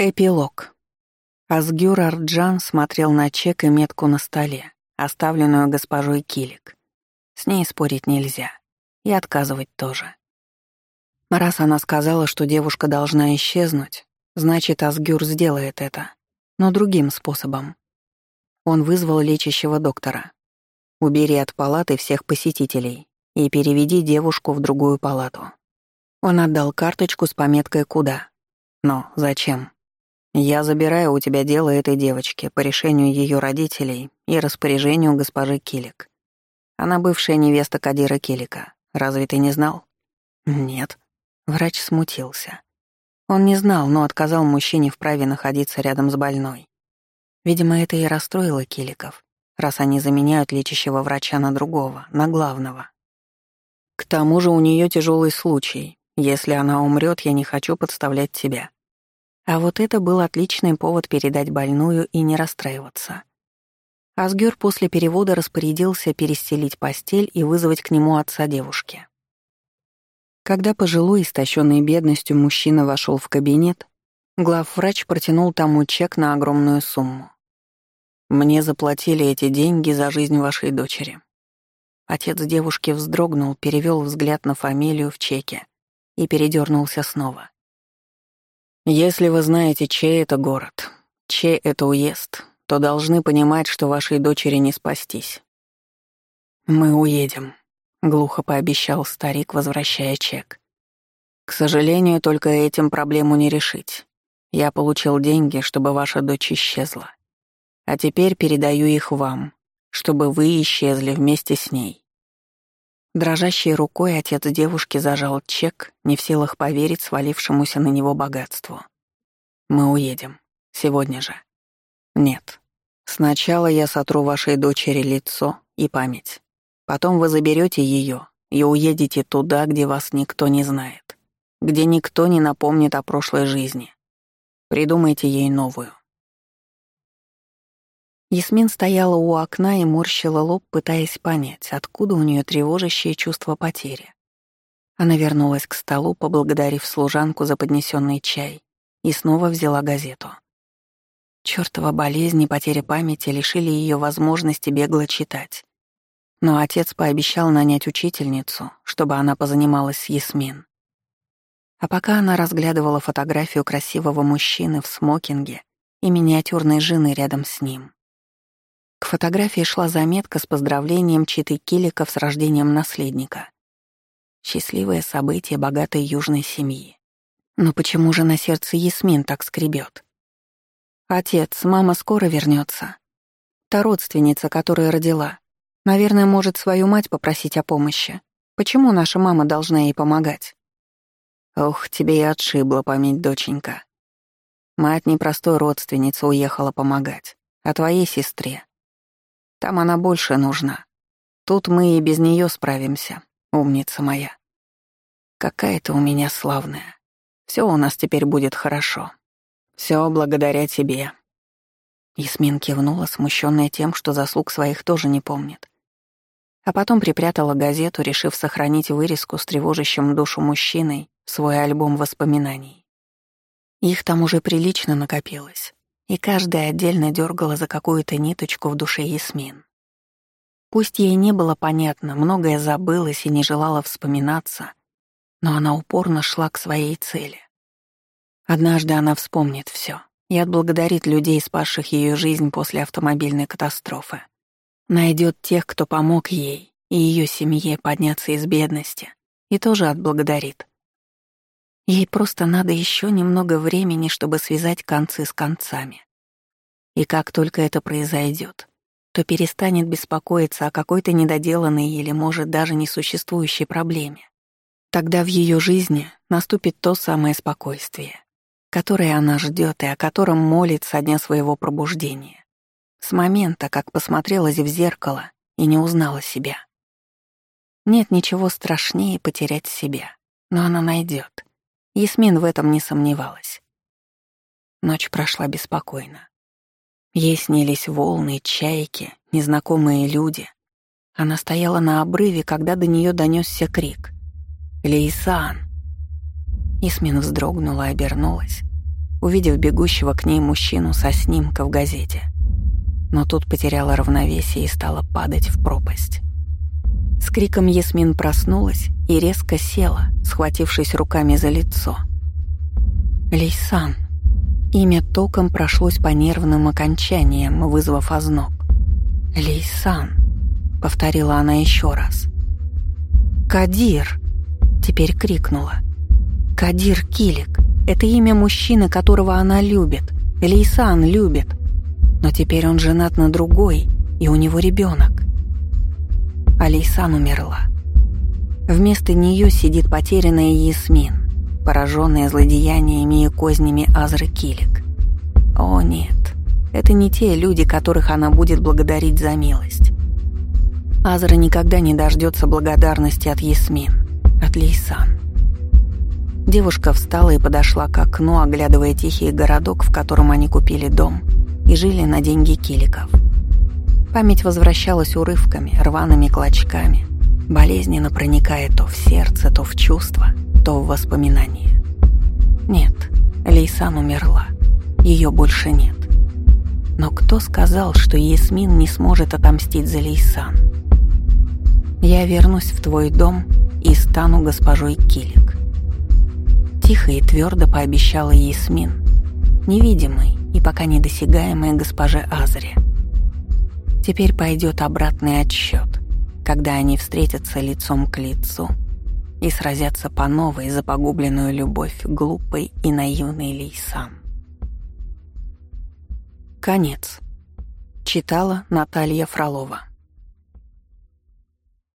Эпилог. Асгюр Арджан смотрел на чек и метку на столе, оставленную госпожой Килик. С ней спорить нельзя. И отказывать тоже. Раз она сказала, что девушка должна исчезнуть, значит, Асгюр сделает это. Но другим способом. Он вызвал лечащего доктора. «Убери от палаты всех посетителей и переведи девушку в другую палату». Он отдал карточку с пометкой «Куда». Но зачем? Я забираю у тебя дело этой девочки по решению ее родителей и распоряжению госпожи Килик. Она бывшая невеста Кадира Килика. Разве ты не знал? Нет. Врач смутился. Он не знал, но отказал мужчине в праве находиться рядом с больной. Видимо, это и расстроило Киликов, раз они заменяют лечащего врача на другого, на главного. К тому же у нее тяжелый случай. Если она умрет, я не хочу подставлять тебя. А вот это был отличный повод передать больную и не расстраиваться. Асгюр после перевода распорядился перестелить постель и вызвать к нему отца девушки. Когда пожилой, истощенный бедностью, мужчина вошел в кабинет, главврач протянул тому чек на огромную сумму. «Мне заплатили эти деньги за жизнь вашей дочери». Отец девушки вздрогнул, перевел взгляд на фамилию в чеке и передернулся снова. Если вы знаете, чей это город, чей это уезд, то должны понимать, что вашей дочери не спастись. Мы уедем, глухо пообещал старик, возвращая чек. К сожалению, только этим проблему не решить. Я получил деньги, чтобы ваша дочь исчезла. А теперь передаю их вам, чтобы вы исчезли вместе с ней. Дрожащей рукой отец девушки зажал чек, не в силах поверить свалившемуся на него богатству. «Мы уедем. Сегодня же». «Нет. Сначала я сотру вашей дочери лицо и память. Потом вы заберете ее и уедете туда, где вас никто не знает, где никто не напомнит о прошлой жизни. Придумайте ей новую. Ясмин стояла у окна и морщила лоб, пытаясь понять, откуда у нее тревожащее чувство потери. Она вернулась к столу, поблагодарив служанку за поднесенный чай, и снова взяла газету. Чёртова болезнь и потеря памяти лишили ее возможности бегло читать. Но отец пообещал нанять учительницу, чтобы она позанималась с Ясмин. А пока она разглядывала фотографию красивого мужчины в смокинге и миниатюрной жены рядом с ним. К фотографии шла заметка с поздравлением Читы Киликов с рождением наследника. Счастливое событие богатой южной семьи. Но почему же на сердце Ясмин так скребет? Отец, мама скоро вернется. Та родственница, которая родила. Наверное, может свою мать попросить о помощи. Почему наша мама должна ей помогать? Ох, тебе и отшибла память, доченька. Мать непростой родственница уехала помогать, а твоей сестре. Там она больше нужна. Тут мы и без нее справимся, умница моя. Какая ты у меня славная. Все у нас теперь будет хорошо. Все благодаря тебе. Ясмин кивнула, смущенная тем, что заслуг своих тоже не помнит. А потом припрятала газету, решив сохранить вырезку с тревожащим душу мужчиной свой альбом воспоминаний. Их там уже прилично накопилось и каждая отдельно дергала за какую-то ниточку в душе Ясмин. Пусть ей не было понятно, многое забылось и не желала вспоминаться, но она упорно шла к своей цели. Однажды она вспомнит все и отблагодарит людей, спасших ее жизнь после автомобильной катастрофы. Найдет тех, кто помог ей и ее семье подняться из бедности, и тоже отблагодарит. Ей просто надо еще немного времени, чтобы связать концы с концами. И как только это произойдет, то перестанет беспокоиться о какой-то недоделанной или, может, даже несуществующей проблеме. Тогда в ее жизни наступит то самое спокойствие, которое она ждет и о котором молит со дня своего пробуждения, с момента, как посмотрелась в зеркало и не узнала себя. Нет ничего страшнее потерять себя, но она найдет. Ясмин в этом не сомневалась. Ночь прошла беспокойно. Ей снились волны, чайки, незнакомые люди. Она стояла на обрыве, когда до нее донесся крик. «Лейсан!» Ясмин вздрогнула и обернулась. увидев бегущего к ней мужчину со снимка в газете. Но тут потеряла равновесие и стала падать в пропасть. С криком Ясмин проснулась и резко села, схватившись руками за лицо. Лейсан. Имя током прошлось по нервным окончаниям, вызвав озноб. «Лейсан», — повторила она еще раз. «Кадир!» — теперь крикнула. «Кадир Килик. Это имя мужчины, которого она любит. Лейсан любит. Но теперь он женат на другой, и у него ребенок. А Лейсан умерла. Вместо нее сидит потерянная Ясмин, пораженная злодеяниями и кознями Азры Килик. О нет, это не те люди, которых она будет благодарить за милость. Азра никогда не дождется благодарности от Ясмин, от Лейсан. Девушка встала и подошла к окну, оглядывая тихий городок, в котором они купили дом и жили на деньги киликов. Память возвращалась урывками, рваными клочками, болезненно проникая то в сердце, то в чувства, то в воспоминания. Нет, Лейсан умерла. Ее больше нет. Но кто сказал, что Ясмин не сможет отомстить за Лейсан? Я вернусь в твой дом и стану госпожой Килик. Тихо и твердо пообещала Ясмин, невидимой и пока недосягаемой госпоже Азре. Теперь пойдет обратный отсчет, когда они встретятся лицом к лицу и сразятся по новой за погубленную любовь глупой и наивной Лейсан. Конец. Читала Наталья Фролова.